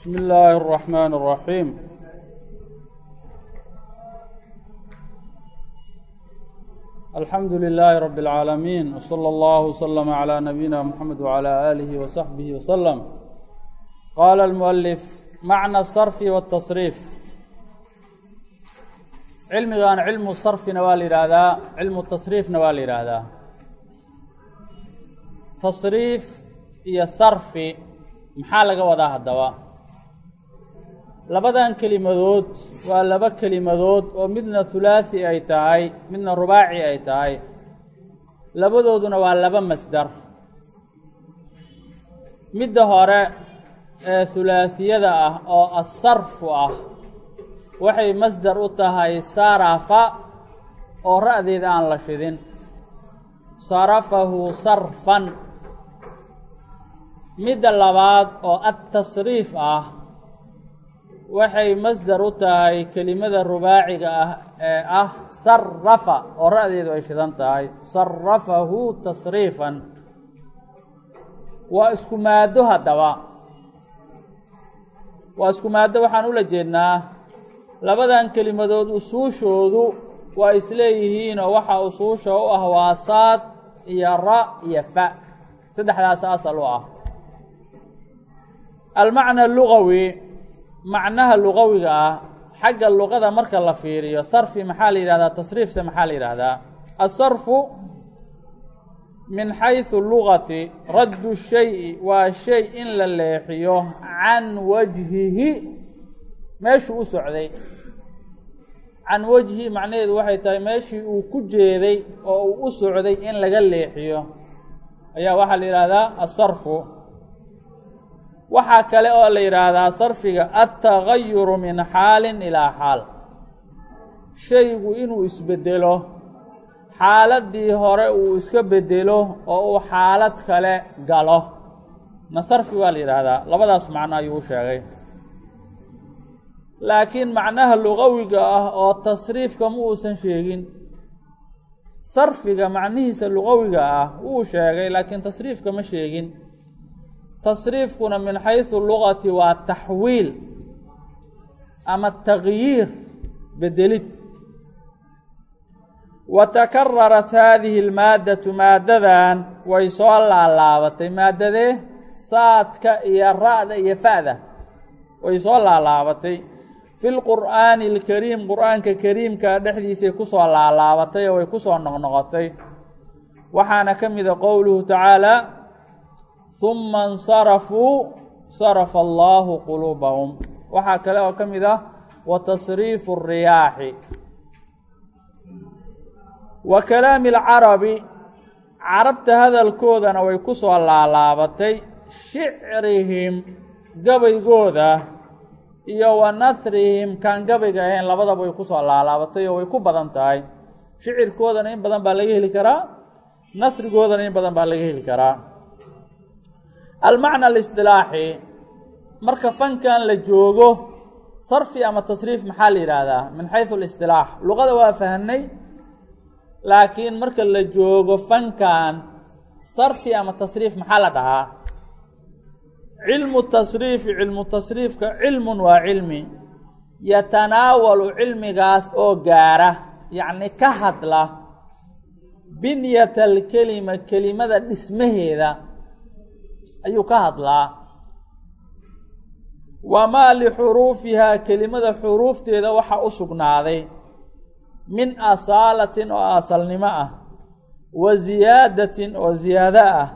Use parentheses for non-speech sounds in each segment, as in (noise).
بسم الله الرحمن الرحيم الحمد لله رب العالمين وصلى الله وسلم على نبينا محمد وعلى آله وصحبه وسلم قال المؤلف معنى الصرف والتصريف cilmigan cilmu sarfina waa la yidhaahdaa cilmu tasriifna waa la yidhaahdaa tasriif iyo sarfi maxaa laga wadaa haddaba Labadan kelimadood waa laba kelimadood oo midna hulaathi ay tahay midna rubaaci ay tahay. Labadooduna waa laba masdar. Midda hore ee hulaathiyada ah oo asarfu ah waxay masdar u tahay sarafa oo ra'deeda aan la shidin sarafahu sarfan. Midda labaad oo adtasriif ah waxay masdar u tahay kelimada rubaaciga ah ee ah sarafa oo ra'deedu ay shidan tahay. Sarafahu tasriifan. Waa isku maado haddaba. Waa isku maado waxaan ula jeednaa. Labadan kelimadood usuushoodu waa isleeyihiinoo waxaa usuusha u ah waa saad iyo ra iyo fa. Saddexdaas asal u ah. Almacna lugawi macnaha lugawiga ah xagga luqada marka la fiiriyo sarfi maxaa la yidhahdaa tasriifse maxaa la yidhaahdaa asarfu min xaysu lugati raddu shayi waa shay in la leexiyo can wajhihi. Meeshuu u socday. Can wajhi macnaheedu waxay tahay meeshii uu ku jeeday oo uu u socday in laga leexiyo. Ayaa waxaa la yidhaahdaa asarfu waxaa kale oo la yidhaahdaa sarfiga altagayuru min xaalin ilaa xaal. Shaygu inuu isbedelo xaaladdii hore uu iska bedelo oo uu xaalad kale galo. Na sarfi waa la yidhaahdaa labadaas macno ayuu u sheegay. Laakiin macnaha lugawiga ah oo tasriifka ma uusan sheegin. Sarfiga macnihiisa lugawiga ah wuu sheegay laakiin tasriifka ma sheegin tasriifkuna min xaysu lugati waa taxwiil ama takyiir bedelid wa takararat haadihi almaaddatu maaddadan way soo laalaabatay maaddadee saadka iyo ra'da iyo fa'da way soo laalaabatay. Fi lqur'aani alkariim qur'aanka kariimka dhexdiisay ku soo laalaabatay oo way ku soo noqnoqotay. Waxaana ka mida qowluhu tacaalaa huma insarafuu sarafa allaahu quluubahum waxaa kale oo ka mid ah wa tasriifu riyaaxi wa kalaami alcarabi carabta hadalkoodana way ku soo laalaabatay shicrihim gabaygooda iyo wa nathrihim kaan gabayga ahayn labadaba way ku soo laalaabatay oo way ku badan tahay. shicirkoodana in badan baa laga heli karaa nasrigoodana in badan baa laga heli karaa almacna alisdilaaxi marka fankan la joogo sarfi ama tasriif maxaa la yidhaahdaa min xaysu alisdilaax luqada waa fahnay laakiin marka la joogo fankan sarfi ama tasriif maxaa la dhahaa? Cilmu tasriifi cilmu tasriifka cilmun waa cilmi. Yatanaawalu cilmigaas oo gaara yacni ka hadla binyata alkelima kelimada dhismaheeda ayuu ka hadlaa. Wamaa lixuruufihaa kelimada xuruufteeda waxaa u sugnaaday. Min asaalatin oo asalnimo ah. Wa ziyaadatin oo ziyaado ah.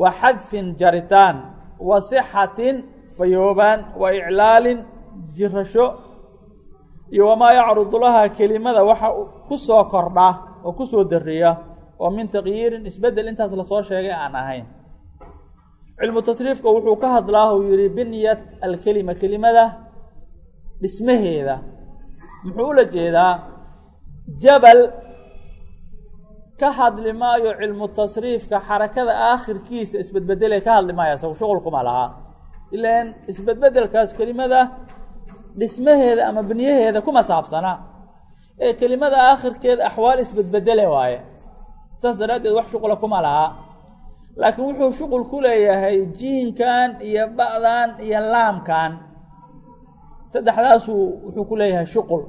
Wa xadfin jaritaan. Wa sixatin fayoobaan. Wa iclaalin jirasho. Iyo wamaa yacrudu lahaa kelimada waxa ku soo kordha oo ku soo dariya oo min takyiirin isbeddel intaas la soo sheegay aan ahayn cilmu tasriifka wuxuu ka hadlaa uu yidhi binyat alkelima kelimada dhismaheeda. Muxuu ula jeedaa? Jabal ka hadli maayo cilmu tasriifka xarakada aakhirkiisa isbedbedelay ka hadli maayo isagu shuqul kuma lahaa ilaan isbedbedelkaas kelimada dhismaheeda ama binyaheeda kuma saabsana. Ee kelimada aakhirkeeda axwaal isbedbedele waaye. Saas daraaddeed wax shuqula kuma lahaa laakiin wuxuu shuqul ku leeyahay jiinkan iyo ba'dan iyo laamkan. Saddexdaasuu wuxuu ku leeyahay shuqul.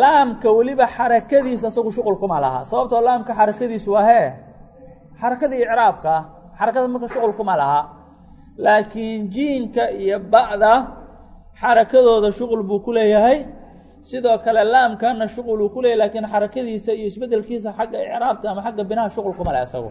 Laamka weliba xarakadiisa asagu shuqul kuma laha. Sababtoo laamka xarakadiisu waa hee xarakadii icraabka xarakada marka shuqul kuma laha. Laakiin jiinka iyo ba'da xarakadooda shuqul buu ku leeyahay sidoo kale laamkana shuqul uu ku leeyahy lakiin xarakadiisa iyo isbeddelkiisa xagga icraabta ama xagga binaha shuqul kuma leh isagu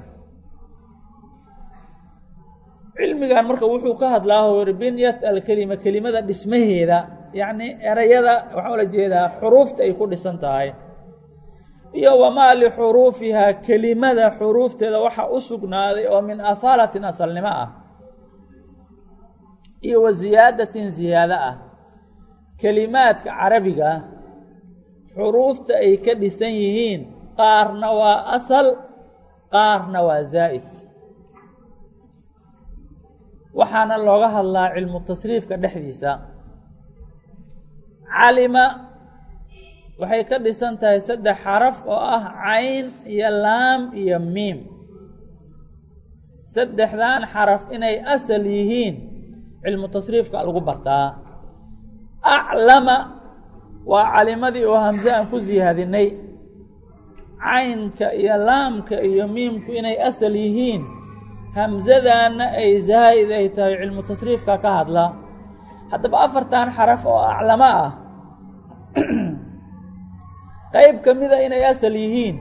cilmigan marka wuxuu ka hadlaa hor binyat alkelima kelimada dhismaheeda yacni erayada waxaa ula jeedaa xuruufta ay ku dhisan tahay. Iyo wamaa lixuruufihaa kelimada xuruufteeda waxaa u sugnaaday oo min asaalatin asalnimo ah. Iyo wa ziyaadatin ziyaado ah kelimaadka carabiga xuruufta ay ka dhisan yihiin qaarna waa asal qaarna waa zaa'id. Waxaana looga hadlaa cilmu tasriifka dhexdiisa. Calima waxay ka dhisan tahay saddex xaraf oo ah cayn iyo laam iyo miim. Saddexdan xaraf inay asal yihiin cilmu tasriifka lagu bartaa aclama waa calimadii oo hamse aan ku siyaadinay caynka iyo laamka iyo miimku inay asal yihiin. Hamsadaana ay zaa'id ay tahay cilmu tasriifka ka hadla. Haddaba afartan xaraf oo aclamo ah. (clears throat) Qeyb ka mida inay asal yihiin.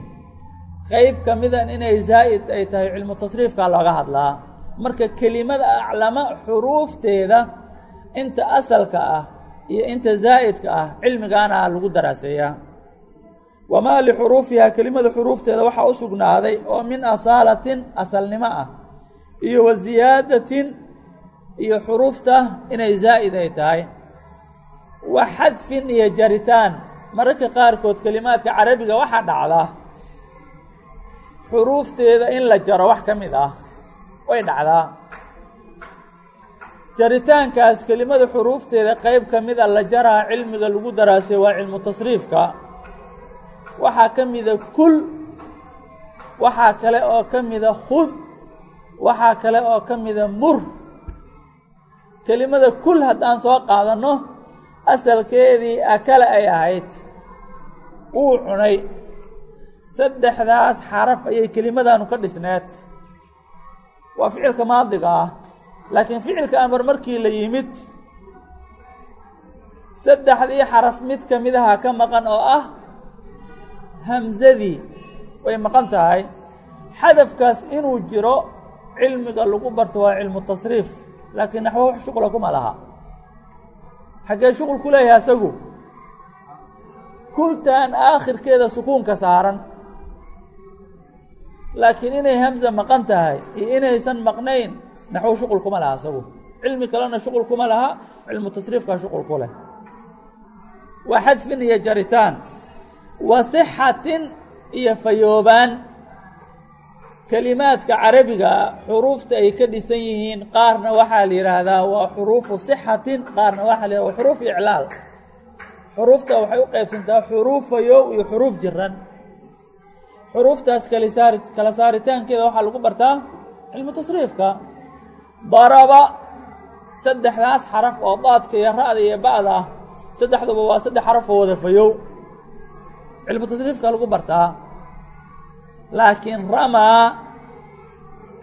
Qeyb ka mida inay zaa'id ay tahay cilmu tasriifka looga hadlaa marka kelimada aclamo xuruufteeda inta asalka ah iyo inta zaa'idka ah cilmigaana lagu daraaseeyaa. Wamaa lixuruufihaa kelimada xuruufteeda waxaa u sugnaaday oo min asaalatin asalnimo ah iyo wa ziyaadatin iyo xuruufta inay zaa'id ay tahay. Wa xadfin iyo jaritaan. Mararka qaarkood kelimaadka carabiga waxaa dhacda xuruufteeda in la jaro wax ka mid ah way dhacdaa jaritaankaas kelimada xuruufteeda qeyb ka mida la jaraa cilmiga lagu daraasay waa cilmu tasriifka. Waxaa ka mida kul waxaa kale oo ka mida khud waxaa kale oo ka mida mur. Kelimada kul haddaan soo qaadanno asalkeedii akale ay ahayd. Wuu cunay. Saddexdaas xaraf ayay kelimadanu ka dhisneed. Waa ficilka maadiga ah laakiin ficilka amar markii la yimid saddexdii xaraf mid ka midaha ka maqan oo ah hamsadii way maqan tahay. Xadafkaas inuu jiro cilmiga lagu barto waa cilmu tasriif laakiin naxwo wax shuqula kuma laha. Xaggee shuqul ku leeyahay asagu? Kultan aakhirkeeda sukuunka saaran. Laakiin inay hamza maqan tahay iyo inaysan maqnayn naxwo shuqul kuma laha asagu cilmi kalena shuqul kuma laha cilmu tasriifkaa shuqul ku leh waa xadfin iyo jaritaan wa sixatin iyo fayoobaan kelimaadka carabiga xuruufta ay ka dhisan yihiin qaarna waxaa la yidhaahdaa waa xuruufu sixatin qaarna waxaa la yihahda waa xuruuf iclaal xuruufta waxay u qaybsantaa xuruuf fayow iyo xuruuf jiran xuruuftaas kalisaari kala saaritaankeeda waxaa lagu bartaa cilmu tasriifka daraba saddexdaas xaraf oo daadka iyo ra'da iyo ba'da ah saddexduba waa saddex xaraf oo wada fayow. Cilmu tasriifka lagu bartaa. Laakiin ramaa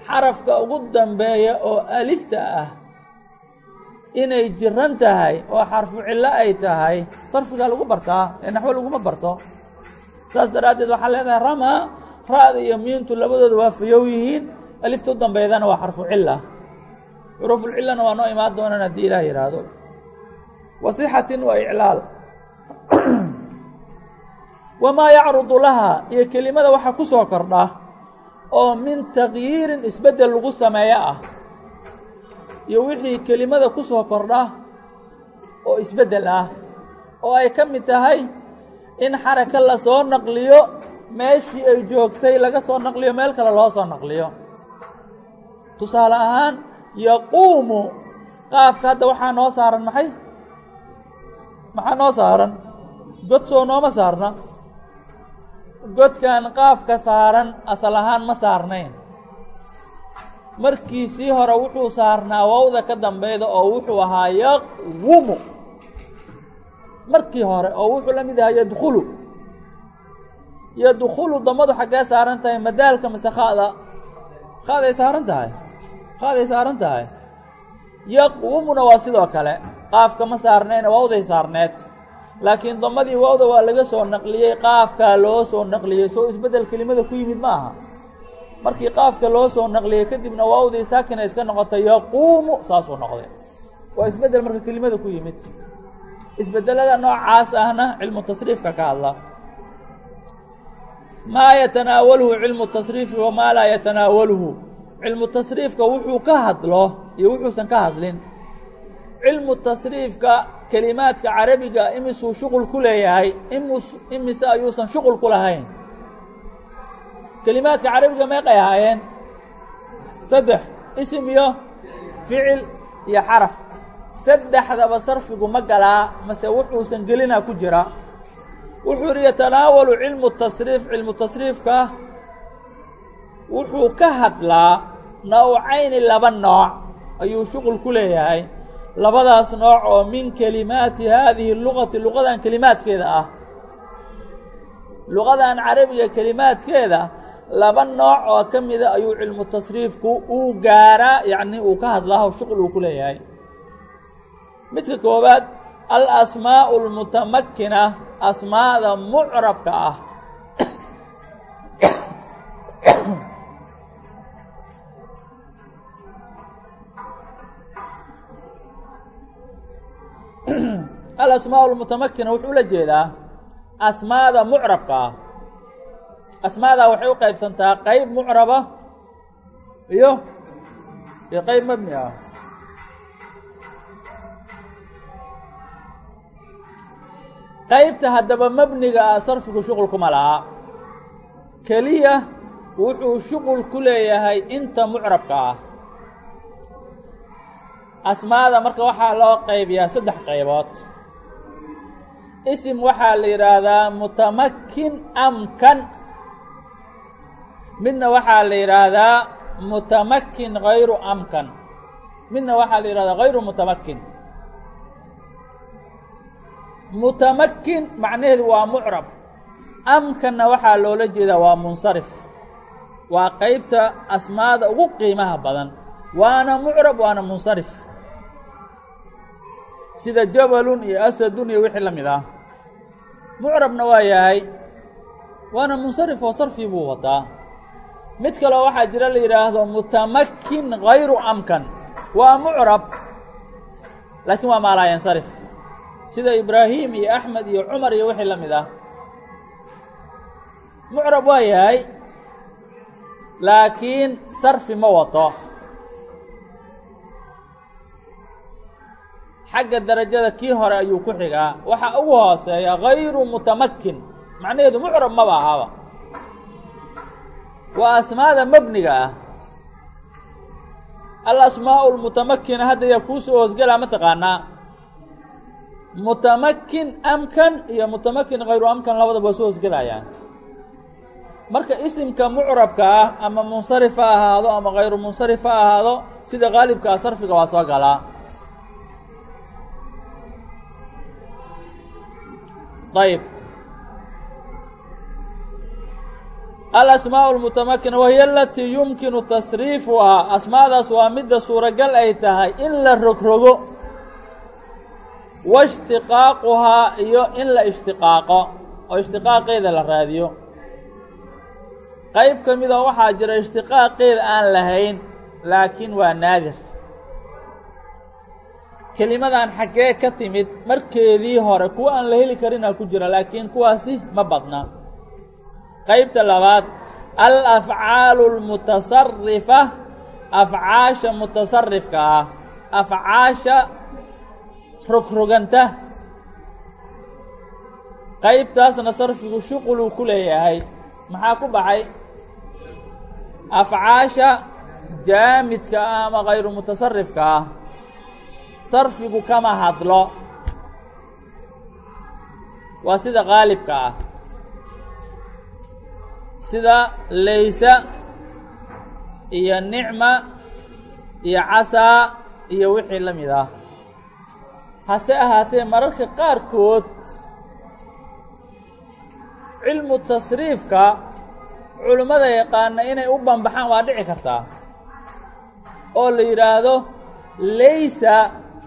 xarafka ugu dambeeya oo alifta ah inay jiran tahay oo xarfu cillo ay tahay sarfigaa lagu bartaa ee naxwo laguma barto. Saas daraaddeed waxaa leedahay ramaa ra'da iyo miintu labadooda waa fayow yihiin alifta u dambeydana waa xarfu cilla xuruufulcillana waa noo imaan doonaan haddii ilaah yidhaahdo wasixatin waa iclaal. (clears throat) Wamaa yacrudu laha iyo kelimada waxaa ku soo kordha oo min takyiirin isbeddel lagu sameeyo ah. Iyo wixii kelimada ku soo kordha oo isbeddel ah. Oo ay ka mid tahay in xaraka la soo naqliyo meeshii ay joogtay laga soo naqliyo meel kale loo soo naqliyo. Tusaale ahaan yaquumu. Qaafka hadda waxaa noo saaran maxay? Maxaa noo saaran? God soo nooma saarna. Godkan qaafka saaran asal ahaan ma saarnayn. Markiisii hore wuxuu saarnaa wowda ka dambeyda oo wuxuu ahaa yaqwumu markii hore oo wuxuu la mid ahaa yadkhulu. Yadkhulu damadu xaggee saaran tahay madaalka mise khada khaaday saaran tahay khaaday saaran tahay yaqwumuna waa sidoo kale. Qaafka ma saarnayna wawday saarneed. Laakiin damadii wawda waa laga soo naqliyey qaafkaa loo soo naqliyey soo isbeddel kelimada ku yimid ma aha. Markii qaafka loo soo naqliyey kadibna waawdii saakina iska noqotay yaquumu saasuu noqday. Waa isbeddel marka kelimada ku yimid. Isbedelada noocaas ahna cilmu tasriifka ka hadla. Maa yatanaawaluhu cilmu tasriifi wamaa laa yatanaawaluhu cilmu tasriifka wuxuu ka hadlo iyo wuxuusan ka hadlin. Cilmu tasriifka kelimaadka carabiga imisuu shuqul ku leeyahay imise ayuusan shuqul ku lahayn. Kelimaadka carabiga meeqay ahaayeen? Saddex isim iyo ficil iyo xaraf. Saddexdaba sarfigu ma galaa mase wuxuusan gelinaa ku jira. Wuxuu yidhi yatanaawalu cilmu tasriif cilmu tasriifka. Wuxuu ka hadlaa nawcayni laba nooc ayuu shuqul ku leeyahay. Labadaas nooc oo min kelimaati haadihi luqati luqadan kelimaadkeeda ah. Luqadan carabiga kelimaadkeeda laba nooc oo ka mida ayuu cilmu tasriifku uu gaaraa yacni uu ka hadlaa shuqul uu ku leeyahay. Midka koowaad alasmaa'u almutamakina asmaada mucrabka ah (coughs) (clears throat) alasmaa almutamakina wuxuu la jeedaa asmaada mucrabka ah. Asmaadaa waxay u qaybsantaa qeyb mucraba iyo iyo qeyb mabni ah. Qaybta haddaba mabniga ah sarfigu shuqul kuma laha. Keliya wuxuu shuqul ku leeyahay inta mucrabka ah asmaada marka waxaa loo qaybiyaa saddex qaybood. Isim waxaa la yidhaahdaa mutamakin amkan. Midna waxaa la yidhaahdaa mutamakin hayru amkan. Midna waxaa la yidhahdaa hayru mutamakin mutamakin macnaheedu waa mucrab. Amkanna waxaa loola jeedaa waa munsarif. Waa qeybta asmaada ugu qiimaha badan. Waana mucrab waana munsarif sida jabalun iyo asadun iyo wixii la mid ah. Mucrabna waa yahay waana munsarif oo sarfii buu wataa. Mid kaloo waxaa jira la yidhaahdo mutamakin hayru amkan. Waa mucrab laakiin waa maalaa yansarif. Sida ibraahim iyo axmed iyo cumar iyo wixii la mid ah. Mucrab waa yahay laakiin sarfi ma wato xagga darajada kii hore ayuu ku xigaa. Waxaa ugu hooseeya hayru mutamakin macnaheedu mucrab maba ahaba waa asmaada mabniga ah. Alasmaa'u lmutamakina hadda yaa kuu soo hoosgelaa ma taqaanaa. Mutamakin amkan iyo mutamakin hayru amkan labadaba waa soo hoosgelayaan marka isimka mucrabka ah ama munsarif ha ahaado ama hayru munsarif ha ahaado sida qaalibkaa sarfiga waa soo galaa ayb alasmaaء اlmutamakina wahiy alatii yumkinu tasriifuhaa asmaadaas waa midda suuragal ay tahay in la rogrogo waishtiqaaquhaa iyo in la ishtiqaaqo oo ishtiqaaqeeda la raadiyo qayb ka mida waxaa jira ishtiqaaqeeda aan lahayn laakiin waa naadir kelimadan xaggee ka timid markeedii hore kuwa aan la heli karinaa ku jira laakiin kuwaasi ma badna. Qaybta labaad al afcaalu اlmutasarifa afcaasha mutasarifka ah afcaasha rogroganta qaybtaasna sarfigu shuquluu ku leeyahay maxaa ku baxay? Afcaasha jaamidka ah ama hayru mutasarifka ah sarfigu kama hadlo. Waa sida qaalibka ah. Sida laysa iyo nicma iyo casaa iyo wixii la mid ah. Hase ahaatee mararka qaarkood cilmu tasriifka culimmada yaqaana inay u banbaxaan waa dhici kartaa. Oo la yidhaahdo laysa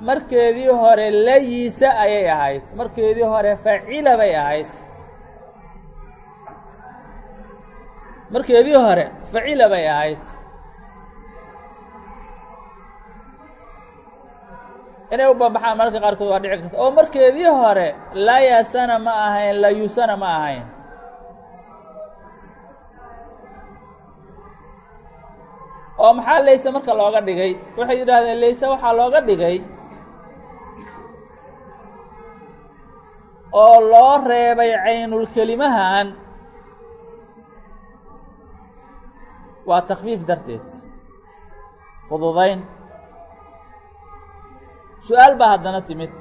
markeedii hore layisa ayay ahayd. Markeedii hore facila bay ahayd. Markeedii hore facila bay ahayd. Inay u banbaxaan mararka qaarkood waa dhici karta. Oo markeedii hore layasana ma ahayn layusana ma ahayn. Oo maxaa layse marka looga dhigay? Waxay yidhaahdeen layse waxaa looga dhigay oo loo reebay caynulkelimahan waa takfiif darteed. Fududayn. Su'aal baa haddana timid.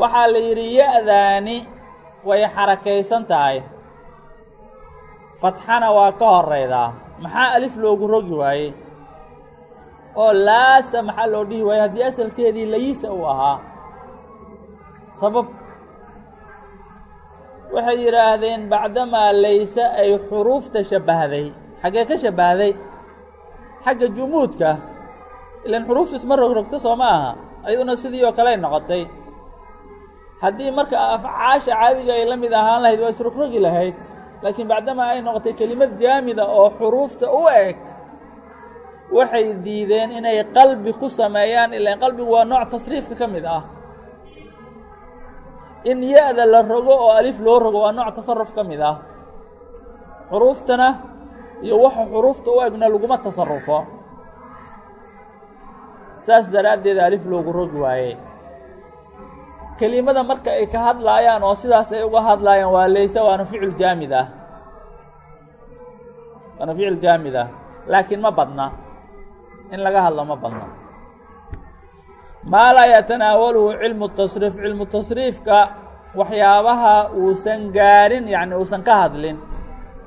Waxaa la yidhi ya-daani way xarakaysan tahay. Fatxana waa ka horeydaa maxaa alif loogu rogi waayey? Oo laasa maxaa loo dhihi waayey. Haddii asalkeedii layisa uu ahaa sabab waxay yidhaahdeen bacdamaa layse ay xuruufta shabbahday xaggee ka shabbahday xagga jumuudka ilan xuruufta isma rogrogto soo ma aha ayaduna sidii oo kaley noqotay. Haddii marka afcaasha caadiga ay la mid ahaan lahayd waa isrogrogi lahayd laakiin bacdamaa ay noqotay kelimad jaamida oo xuruufta u eg waxay diideen inay qalbi ku sameeyaan ilaan qalbigu waa nooc tasriifka ka mid ah in ya-da la rogo oo alif loo rogo waa nooc tasaruf ka mid ah. Xuruuftana iyo waxa xuruufta u egna laguma tasarufo saas daraaddeed alif loogu rogi waaye. Kelimada marka ay ka hadlaayaan oo sidaas ay uga hadlaayaan waa layse waana ficil jaamid ah. Waana ficil jaamid ah. Laakiin ma badna. In laga hadlo ma badna maa laa yatanaawaluhu cilmu tasriif cilmu tasriifka waxyaabaha uusan gaarin yacni uusan ka hadlin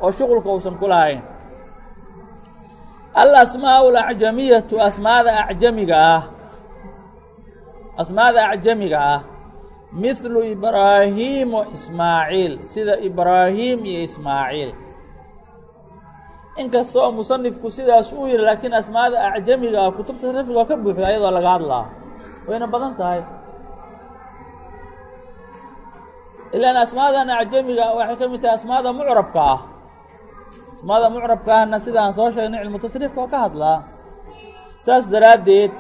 oo shuqulka uusan ku lahayn. Alasmaa alacjamiyatu asmaada acjamiga ah asmaada acjamiga ah mithlu ibraahiim wa ismaaciil sida ibraahiim iyo ismaaciil. Inkastoo musanifku sidaas uu yihi laakiin asmaada acjamiga ah kutubta tasriifka waa ka buuxda ayadoo laga hadlaa wayna badan tahay. Ilaan asmaadan acjamiga waxay ka mid tahay asmaada mucrabka ah. Asmaada mucrabka ahna sidaan soo sheegnay cilmu tasriifka oo ka hadlaa saas daraaddeed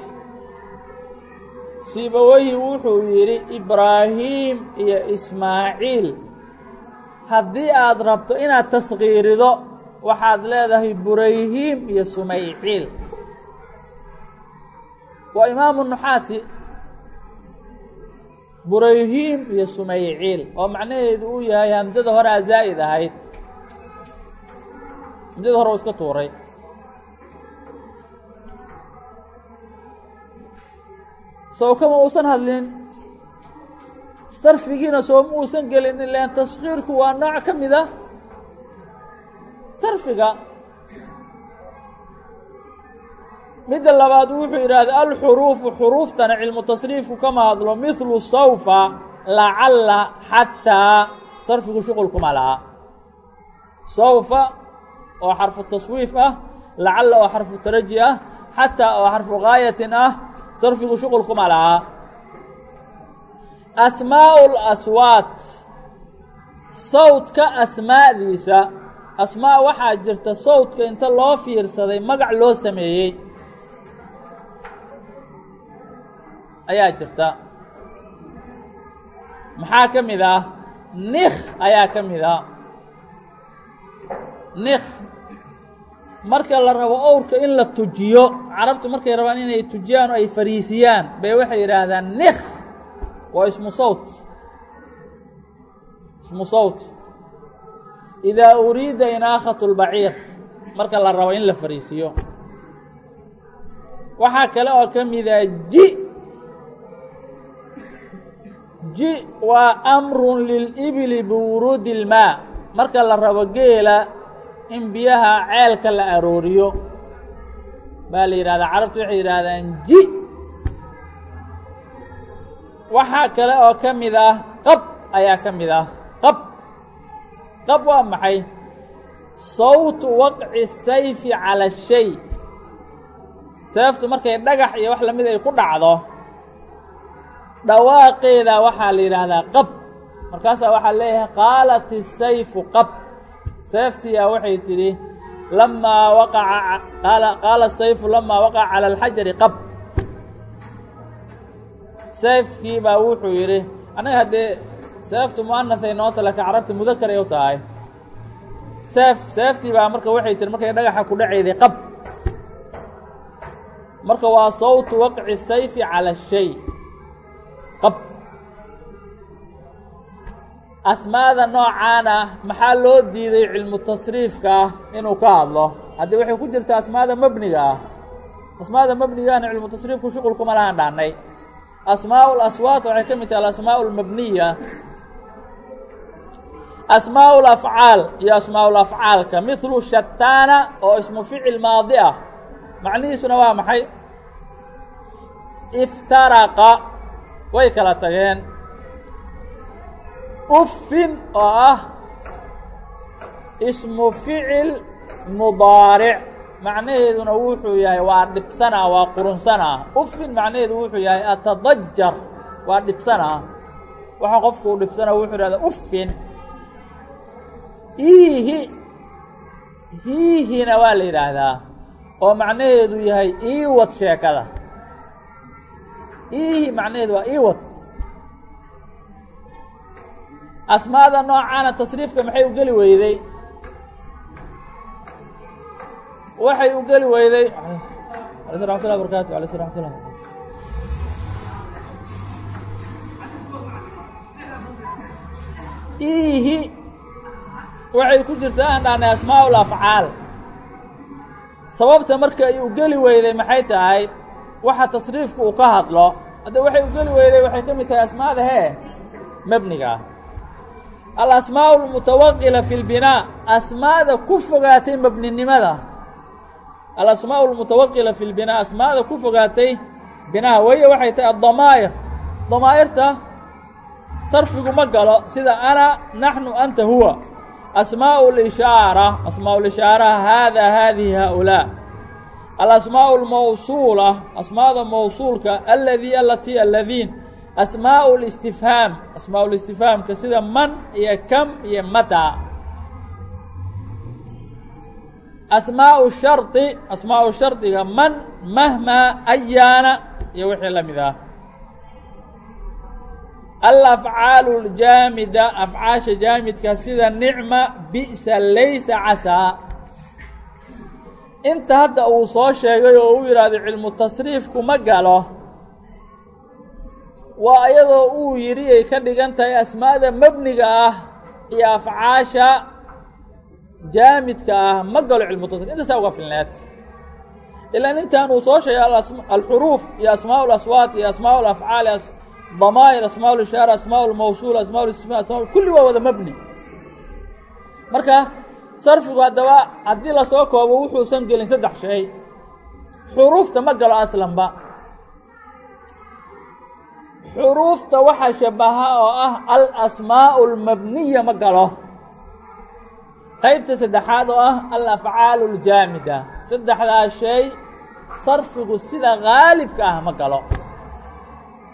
siibaweyhi wuxuu yidhi ibraahiim iyo ismaaciil haddii aad rabto inaad taskiirido waxaad leedahay burayhiim iyo sumayciil. Waa imaamu nuxaati burayhiim iyo sumayciil oo macnaheedu uu yahay hamsada horea zaa'id ahayd. Hamsada hore u iska tuuray. Sow kama uusan hadlin sarfigiina sooma uusan gelin ilaan taskiirku waa nooc ka mid a sarfiga midda labaad wuxuu yidhaahda alxuruufu xuruuftana cilmu tasriifku kama hadlo mihlu sawfa lacalla xataa sarfigu shuqulkuma laha. Sawfa oo xarfu taswiif ah lacalla oo xarfu taraji ah xataa oo xarfu gaayatin ah sarfigu shuqulkuma laha. Asmaa'u laswaat sawdka asmaa'diisa asmaa waxaa jirta sawdka inta loo fiirsaday magac loo sameeyey ayaa jirta. Maxaa ka mid ah? Nikh ayaa ka mid a nikh. Marka la rabo owrka in la tujiyo carabtu markay rabaan inay tujiyaan oo ay fariisiyaan bay waxay yidhaahdaan nikh. Waa ismu sawt. Ismu sawt. Idaa uriida inaakhatu lbaciir marka la rabo in la fariisiyo. Waxaa kale oo ka mida ji ji waa amrun lilibili biwuruudi ilmaa marka la rabo geela in biyaha ceelka la arooriyo. Baa la yidhahdaa carabtu waxay yidhahdaan ji. Waxaa kale oo ka mid ah qab ayaa ka mid ah qab. Qab waa maxay? Sawtu waqci sayfi cala shay. Seeftu markay dhagax iyo wax la mid ay ku dhacdo dhawaaqeeda waxaa la yidhaahdaa qab. Markaasaa waxaa leeyahay qaalat isayfu qab. Seeftiyaa waxay tidhi lamaa waqaca qaala sayfu lamaa waqaca cala alxajari qab. Seefkii baa wuxuu yidhi annaga haddee seeftu mu'anasay noota laka carabta mudakar ay u tahay. Seef seeftii baa marka waxay tihi markay dhagaxa ku dhacayday qab. Marka waa sawtu waqci sayfi cala shay qab. Asmaada noocaana maxaa loo diiday cilmu tasriifka inuu ka hadlo? Haddii waxay ku jirta asmaada mebniga ah asmaada mebnigaana cilmu tasriifku shuqulkuma lahaan dhahnay asmaau laswaat waxay ka mid tahay alasmaau lmabniya asmaau lafcaal iyo asmaau lafcaalka midlu shataana oo ismu ficil maadi ah. Macnihiisuna waa maxay? Iftaraqa way kala tageen. Uffin oo ah ismu ficil mudaaric. Macnaheeduna wuxuu yahay waa dhibsanaa waa qurunsanaa. Uffin macnaheedu wuxuu yahay atadajar waa dhibsanaa. Waxa qofku uu dhibsanaa wuxuu ihahdaa uffin iihi hiihina waa la yidhaahdaa oo macnaheedu yahay iiwad sheekada iihi macnaheedu waa iiwad asmaada noocaana tasriifka maxay u geli weyday? Waxay u geli weyday. Alay ramat llah barkatu alay ramat llah iihi waxay ku jirtaa aan dhahnay asmaa ulafcaal sababta marka ay u geli weyday maxay tahay waxa tasriifku uu ka hadlo hadda waxay u geli weyday waxay ka mid tahay asmaada hee? Mebniga ah alasmaa almutawaqila fi lbinaa asmaada ku fogaatay mebninimada alasmaa almutawaqila fi lbinaa asmaada ku fogaatay binaha waya waxay tahay addamaa'ir. Damaa'irta sarfigu ma galo sida ana naxnu anta huwa. Asmaau lishaara asmaau lishaaraha haada haadihi haaulaa alasmaau lmawsuula asmaada mawsuulka aladii alatii aladiin asmaau listifhaam asmaau listifhaamka sida man iyo kam iyo mataa asmaau shardi asmaau shardiga man mahmaa ayaana iyo wixii la mid ah. Alafcaalu ljaamida afcaasha jaamidka sida nicma bi'sa laysa casaa inta hadda uu soo sheegay oo u yidhaahdo cilmu tasriifku ma galo. Waa iyadoo uu yidhi ay ka dhigan tahay asmaada mebniga ah iyo afcaasha jaamidka ah. Ma galo cilmu tasriif. Intaasaa uga filneed. Ilaan intaan uu soo sheegay alxuruuf iyo asmaa laswaat iyo asmaa lafcaal damaa'ir asmaa lishaara asmaa lmawsuul asmaa listifhaam asma kulli waa wada mebni marka sarfigu haddaba haddii la soo koobo wuxuusan gelin saddex shay. Xuruufta ma galo aslanba. Xuruufta waxaa shabaha oo ah alasmaa'u almabniya ma galo. Qeybta saddexaad oo ah alafcaalu aljaamida saddexdaa shay sarfigu sida gaalibka ah ma galo.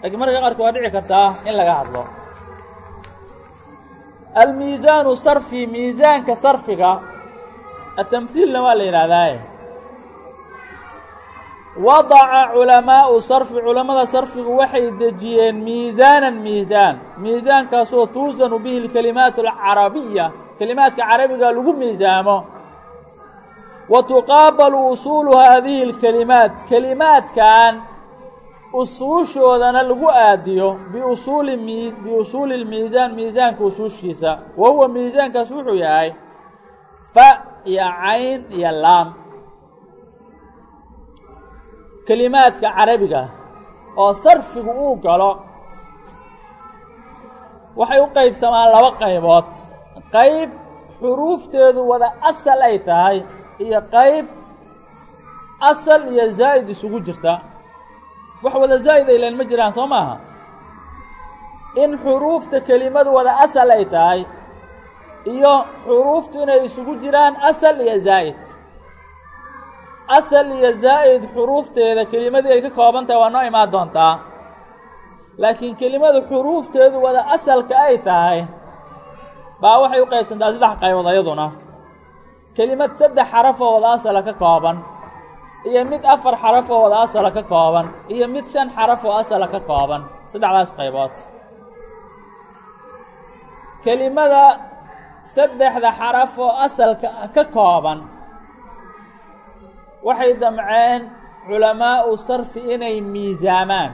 Laakiin marka qaarka waa dhici kartaa in laga hadlo almiisaanu sarfi miisaanka sarfiga atamhiilna waa la yidhaahdaaye wadaca culamaau sarfi culammada sarfigu waxay dejiyeen miisaanan miisaan miisaankaasoo tuusanu bihi lkalimaat alcarabiya kelimaadka carabiga lagu miisaamo wa tuqaabalu usuulu haadihi اlkelimaat kelimaadkan usuushoodana lagu aadiyo biusuuli mi اlmiisaan miisaanka usuushiisa. Wa huwa miisaankaas wuxuu yahay fa iyo cayn iyo laam. Kelimaadka carabiga oo sarfigu uu galo waxay u qaybsamaan laba qaybood. Qayb xuruufteedu wada asal ay tahay iyo qayb asal iyo zaa'id isugu jirta wax wada zaa'id ay leen ma jiraan soo maaha? In xuruufta kelimadu wada asal ay tahay iyo xuruuftu inay isugu jiraan asal iyo zaa'id. Asal iyo zaa'id xuruufteeda kelimadii ay ka kooban tahay waa noo imaan doontaa. Laakiin kelimadu xuruufteedu wada asalka ay tahay baa waxay u qaybsantaa saddex qaybood ayaduna kelimad saddex xaraf oo wada asala ka kooban iyo mid afar xaraf oo wada asala ka kooban iyo mid shan xaraf oo asala ka kooban. Saddexdaas qaybood. Kelimada saddexda xaraf oo asalka ka kooban waxay damceen culamaa'u sarfi inay miisaamaan.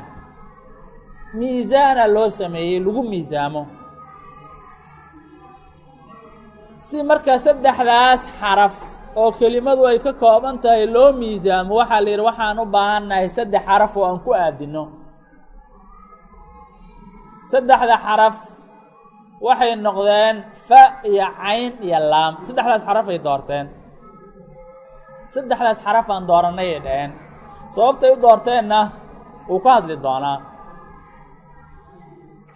Miisaana loo sameeyey lagu miisaamo. Si markaa saddexdaas xaraf oo kelimadu ay ka kooban tahay loo miisaamo waxaa la yidhi waxaan u baahannahay saddex xaraf oo aan ku aadinno saddexda xaraf waxay noqdeen fa iyo cayn iyo laam. Saddexdaas xaraf ay doorteen. Saddexdaas xaraf aan doorannay ay dhaheen. Sababtay u doorteenna wuu ka hadli doonaa.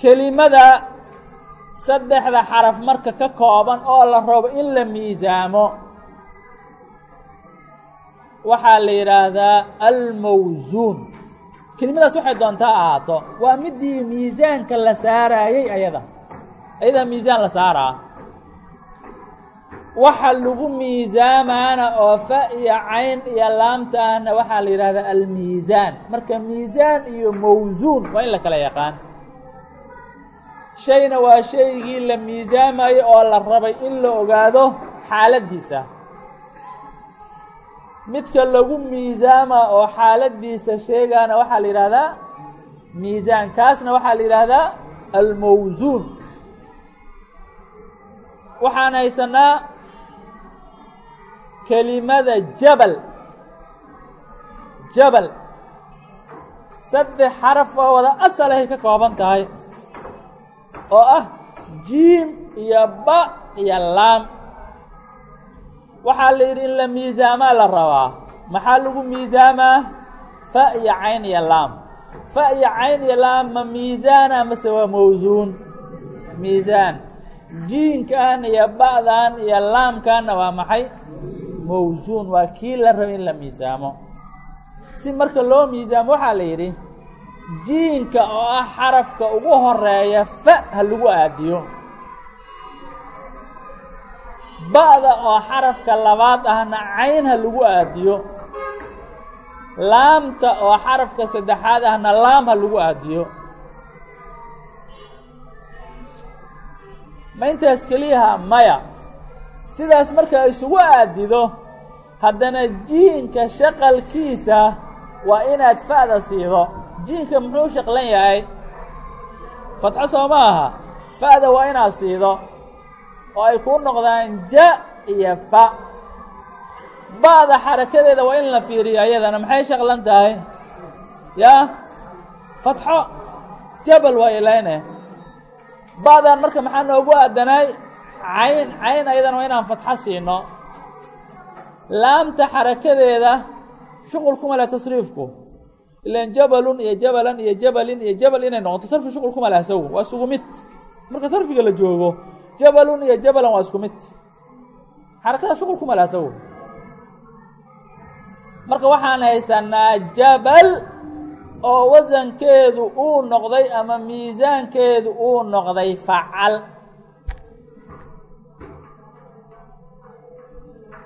Kelimada saddexda xaraf marka ka kooban oo la rabo in la miisaamo waxaa la yidhaahdaa almawsuun kelimadaas waxay doontaa ahaato waa midii miisaanka la saaraayey ayada. Ayadaa miisaan la saaraa waxa lagu miisaamaana oo fa iyo cayn iyo laamta ahna waxaa la yidhahdaa almiisaan. Marka miisaan iyo mawsuun waa in la kala yaqaan. Shayna waa shaygii la miisaamayo oo la rabay in la ogaado xaaladdiisa midka lagu miisaama oo xaaladdiisa sheegaana waxaa la yidhahdaa miisaan. Kaasna waxaa la yidhaahdaa almawsuun waxaan haysanaa kelimada jabal. Jabal. Saddex xaraf oo wada asalahay ka kooban tahay oo ah jiim iyo ba iyo laam waxaa la yidhi in la miisaamaa la rabaa. Maxaa lagu miisaamaa? Fa iyo cayn iyo laam. Fa iyo cayn iyo laam ma miisaana mase waa mawsuun? Miisaan. Jiinkan iyo ba'dan iyo laamkanna waa maxay? Mawsuun. Waa kii la rabay in la miisaamo. Si marka loo miisaamo waxaa la yidhi jiinka oo ah xarafka ugu horreeya fa ha lagu aadiyo ba'da oo xarafka labaad ahna cayn ha lagu aadiyo. Laamta oo xarafka saddexaad ahna laam ha lagu aadiyo. Ma intaas keliyaha maya sidaas marka isugu aadido haddana jiinka shaqalkiisa waa inaad fa'da siido. Jiinka muxuu shaqlan yahay? Fatxo soo ma aha. Fa'da waa inaad siido oo ay kuu noqdaan ja iyo fa. Ba'da xarakadeeda waa in la fiiriyo ayadana maxay shaqlan tahay? Yaa fatxo? Jabal waa ilayne ba'dan marka maxaa noogu aadanaay cayn cayn ayadana waa inaan fatxo siino. Laamta xarakadeeda shuqul kuma leh tasriifku. Ilan jabalun iyo jabalan iyo jabalin iyo jabal inay noqoto sarfi shuqul kuma leh asagu. Waa isugu mid. Marka sarfiga la joogo jabalun iyo jabalan waa isku mid. Xarakada shuqul asagu marka waxaan haysanaa jabal oo wasankeedu uu noqday ama miisaankeedu uu noqday facal.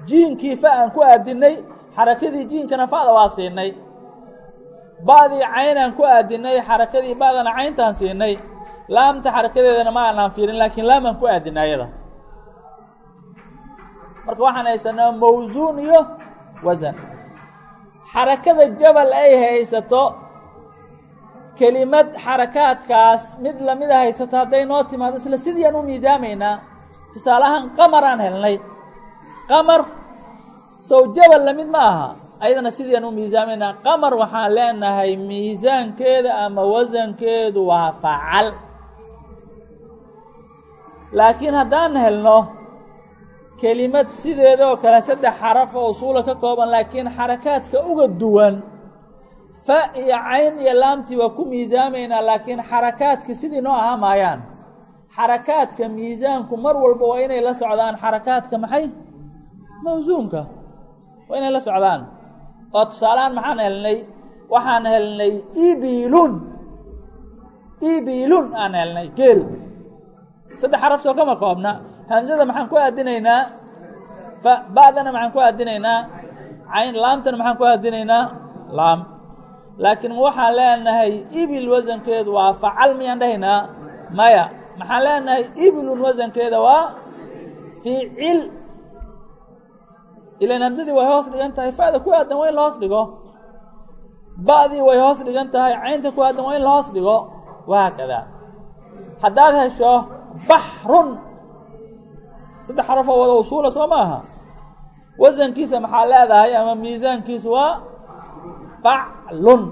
Jiinkii fa aan ku aadinay xarakadii jiinkana fa'da waa siinay. Ba'dii caynaan ku aadinay xarakadii ba'dana cayntaan siinay laamta xarakadeedana ma aanaan fiirin laakiin laamaan ku aadinay ayada. Marka waxaan haysanaa mawsuun iyo wasan xarakada jabal ay haysato kelimad xarakaadkaas mid lamida haysato hadday noo timaado isla sidiiaan u miisaamaynaa tusaalahaan qamaraan helnay. Qamar sow jabal la mid ma aha ayadana sidiiaan u miisaamaynaa qamar waxaan leenahay miisaankeeda ama wasankeedu waa facal laakiin haddaan helno kelimad sideedoo kale saddex xaraf oo usuula ka kooban laakiin xarakaadka uga duwan fa iyo cayn iyo laamtii waa ku miisaamaynaa laakiin xarakaadka sidii noo ahaa maayaan. Xarakaadka miisaanku mar walba waa inay la socdaan. Xarakaadka maxay? Mawsuunka. Waa inay la socdaan. Oo tusaalehaan maxaan helnay waxaan helnay ibilun ibilun aan helnay geel saddex xaraf soo kama koobna hamsada maxaan ku aadinaynaa? Fa ba'dana maxaan ku aadinaynaa? Cayn laamtana maxaan ku aadinaynaa? Laam. Laakiin waxaan leenahay ibil wasankeedu waa facal miyaan dhahaynaa? Maya. Maxaan leenahay ibilun wasankeeda waa ficil ilan hamsadii way hoos dhigan tahay. Fa'da ku aadan waa in la hoos dhigo. Ba'dii way hoos dhigan tahay. Caynta ku aadan waa in la hoos dhigo. Wahaakadaa haddaad hesho baxrun saddex xarafoo wada usuula soo maaha? Wasankiisa maxaa leedahay ama miisaankiisu waa faclun.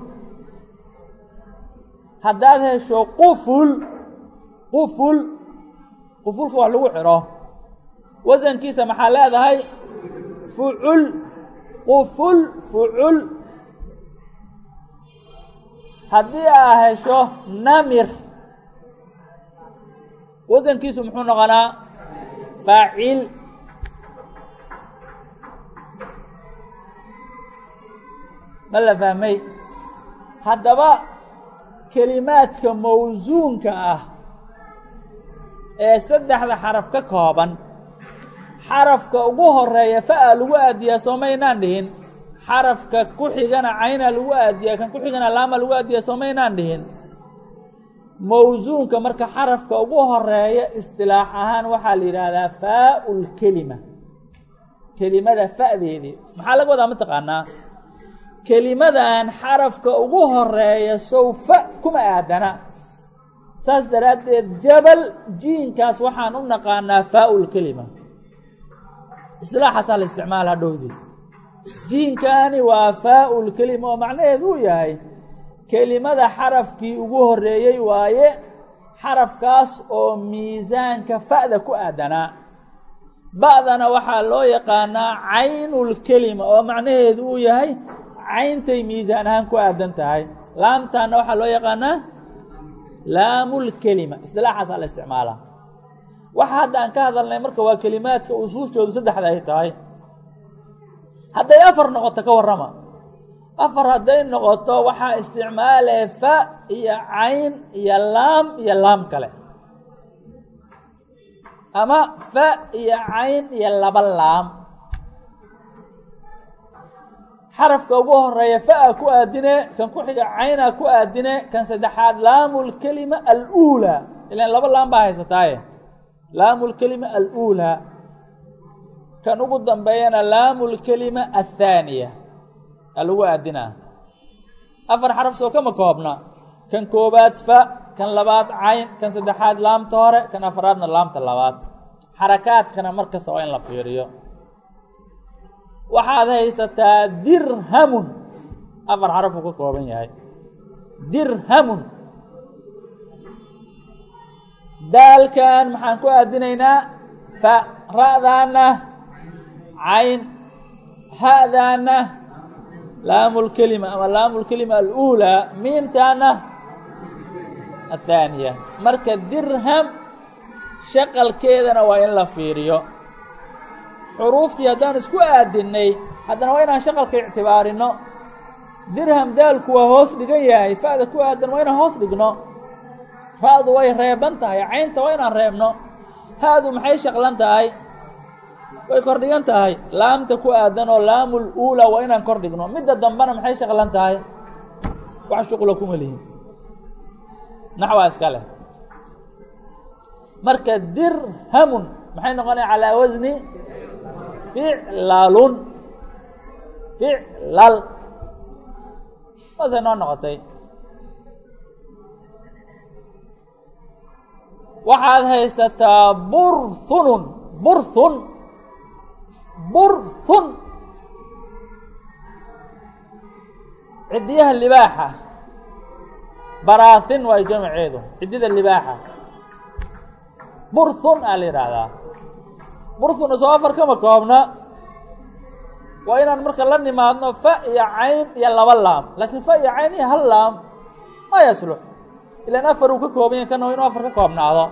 Haddaad hesho quful quful qufulka wax lagu xidho. Wasankiisa maxaa leedahay? Fucul quful fucul. Haddii aa hesho namir wasankiisu muxuu noqonaa faacil. Ma la fahmay? Haddaba kelimaadka mawsuunka ah ee saddexda xaraf ka kooban xarafka ugu horreeya fa-a lagu aadiyaa soomaynaan dhihin. Xarafka ku xigana caynaa lagu aadiyaa kan ku xigana laama lagu aadiyaa soomaynaan dhihin mawsuunka marka xarafka ugu horreeya istilaax ahaan waxaa la yidhaahdaa faau lkelima kelimada fa'deedii maxaa laga wadaa mataqaanaa kelimadan xarafka ugu horreeya sow fa kuma aadana saas daraaddeed jabal jiinkaas waxaan u naqaanaa faau lkelima istilaaxaasaa la isticmaala hadhowdii jiinkaani waa faau lkelima oo macnaheedu uu yahay kelimada xarafkii ugu horeeyey waaye xarafkaas oo miisaanka fa'da ku aadanaa ba'dana waxaa loo yaqaanaa caynulkelima oo macnaheedu uu yahay cayntay miisaan ahaan ku aadan tahay. Laamtaana waxaa loo yaqaanaa laamulkelima istilaaxaasaa la isticmaalaa waxa hadda aan ka hadalnay marka waa kelimaadka usuushoodu saddexda ay tahay. Hadday afar noqoto ka warrama afar hadday noqoto waxaa isticmaalee fa iyo cayn iyo laam iyo laam kale. Ama fa iyo cayn iyo laba laam. Xarafka ugu horreeya fa-a ku aadine kan ku xiga caynaa ku aadine kan saddexaad laamulkelima aluulaa ilaan laba laam baa haysataaye. Laamulkelima aluulaa kan ugu dambeeyana laamulkelima athaaniya lagu aadinaa afar xaraf soo kama koobna. Kan koobaad fa kan labaad cayn kan saddexaad laamta hore kan afraadna laamta labaad. Xarakaadkana mar kasta waa in la fiiriyo. Waxaad haysataa dirhamun. Afar xarafuu ka kooban yahay. Dirhamun. Daalkan maxaan ku aadinaynaa? Fa ra'daana. Cayn. Ha'daana laamulkelima ama laamulkelima aluulaa miimtaana athaaniya marka dirham shaqalkeedana waa in la fiiriyo. Xuruuftii haddaan isku aadinay haddana waa inaan shaqalka ictibaarino. Dirham daalku waa hoos dhigan yahay fa'da ku aadan waa inaan hoos dhigno. Ra'du way reeban tahay caynta waa inaan reebno. Ha'du maxay shaqlan tahay way kor dhigan tahay. Laamta ku aadan oo laamul uulaa waa inaan kor dhigno. Midda dambena maxay shaqlan tahay? Wax shuqlo kuma lihin. Naxwaa iska leh. Marka dirhamun maxay noqonaya calaa wasni ficlalun. Ficlal. Saasay noo noqotay? Waxaad haysataa burhunun burhun burhun ciddiyaha libaaxa. Baraahin waay jamaceedu ciddida libaaxa. Burhun aa la yidhaahdaa burhuna soo afar kama koobna. Waa inaan marka la nimaadno fa iyo cayn iyo laba laam. Laakiin fa iyo cayn iyo hal laam ma yaslux ilaan afar uu ka kooban yahy kana waa inuu afar ka koobnaado.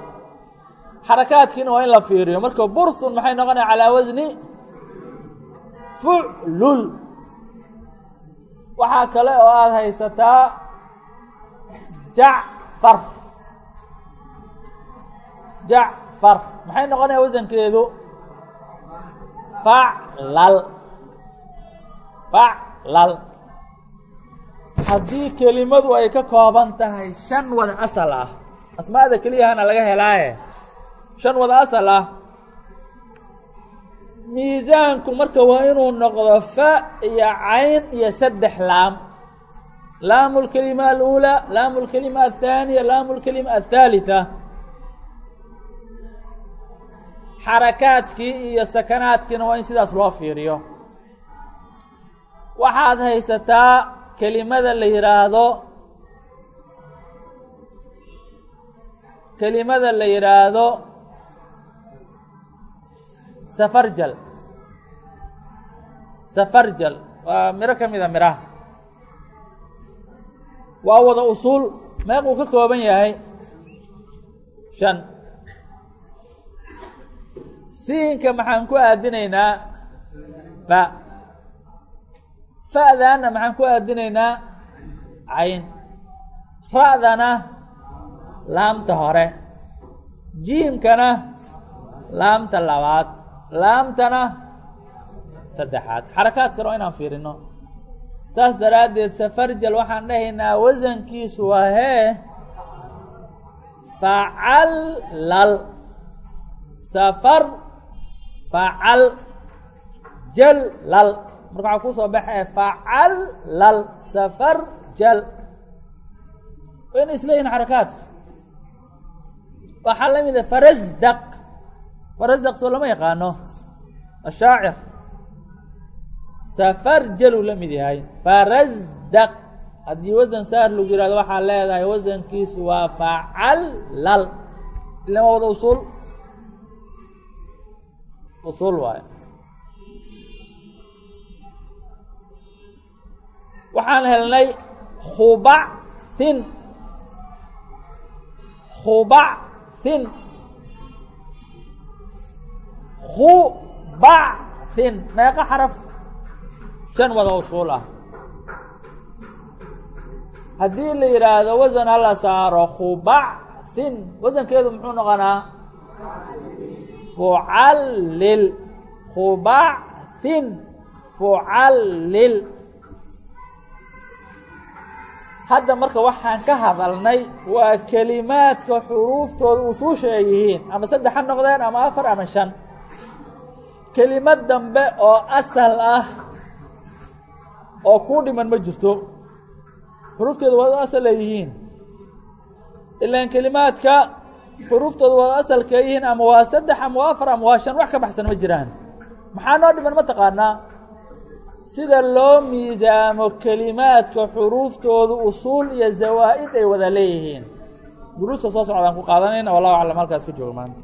Xarakaadkiina waa in la fiiriyo. Marka burhun maxay noqonaya calaa wasni fuclul waxaa kale oo aada haysataa jacfar. Jacfar. Maxay noqonaya wasankeedu faclal faclal haddii kelimadu ay ka kooban tahay shan wada asal ah asmaada keliyahana laga helaaye. Shan wada asal ah miisaanku marka waa inuu noqdo fa iyo cayn iyo saddex laam. Laamu lkelima aluulaa laamu lkelima athaaniya laamu lkelima athaalitha xarakaadkii iyo sakanaadkiina waa in sidaas loo fiiriyo. Waxaad haysataa kelimada la yidhaahdo kelimada la yidhaahdo safarjal safarjal waa miro ka mida miraha. Waa wada usuul. Meequu ka kooban yahay shan. Siinka maxaan ku aadinaynaa fa. Fa'daana maxaan ku aadinaynaa cayn. Ra'dana laamta hore. Jiimkana laamta labaad laamtana saddexaad. Xarakaadkana waa inaan fiirino. Saas daraaddeed safarjal waxaan dhahaynaa wasankiisu waa hee facallal safar facal jallal marka waxaa ku soo baxee facallal safar jal. Inay isleeyihin xarakaadka waxaa la mida farasdaq farasdaq soo lama yaqaano. Ashaacir. Safarjaluu la mid yahay. Farasdaq haddii wasan saar lagu yihahdo waxaa leedahay wasankiisu waa facallal ilan waa wada usuul? Usuul waayo waxaan helnay khubactin khubactin khubactin meeqa xaraf shan wada usuul ah. Haddii la yidhaahdo wasan hala saaro khubactin wasankeedu muxuu noqonaa? Fucallil khubactin fucallil hadda marka waxaan ka hadalnay waa kelimaadka xuruuftooda usuusha ay yihiin ama saddex noqdeen ama afar ama shan kelimad dambe oo asal ah oo kuu dhiman ma jirto. Xuruufteedu waa asal ay yihiin. Ilaan kelimaadka xuruuftooda waa asalka yihiin ama waa saddex ama waa afar ama waa shan wax ka baxsan ma jiraan. Maxaa noo dhiman ma taqaanaa? Sida loo miisaamo kelimaadka xuruuftooda usuul iyo zawaa'id ay wada leeyihiin. Duruusta soo socdaan ku qaadanayna wallahu aclam halkaas ka jooga maanta